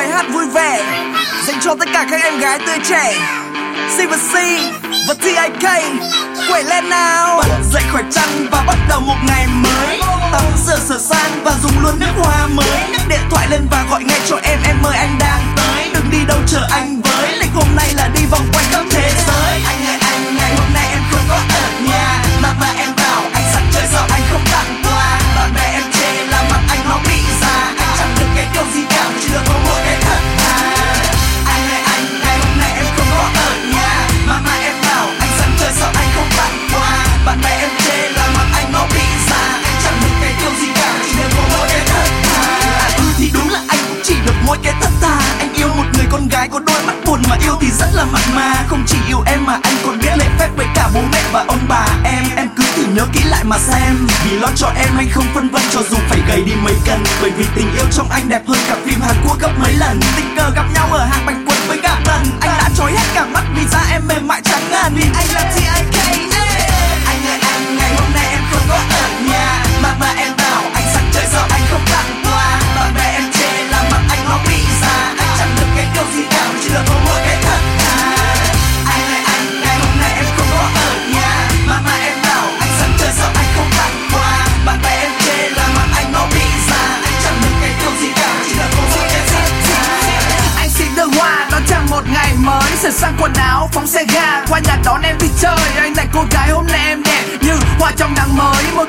bài hát vui vẻ dành cho tất cả các em gái tươi trẻ. CVC và TIK quẩy lên nào? Bật dậy khỏi chăn và bắt đầu một ngày mới. Con gái có đôi mắt buồn mà yêu thì rất là mặn mà. Không chỉ yêu em mà anh còn biết lễ phép với cả bố mẹ và ông bà em. Em cứ thử nhớ kỹ lại mà xem. Vì lo cho em anh không phân vân, cho dù phải gầy đi mấy cân. Bởi vì tình yêu trong anh đẹp hơn cả phim hàn quốc gấp mấy lần. Tình cờ gặp nhau ở hàng bánh quần với cả tần anh đã trói hết cả mắt vì da em mềm mại trắng ngần vì anh là sang quần áo, phóng xe ga, qua nhà đón em đi chơi. Anh này cô gái hôm nay em đẹp như hoa trong nắng mới, một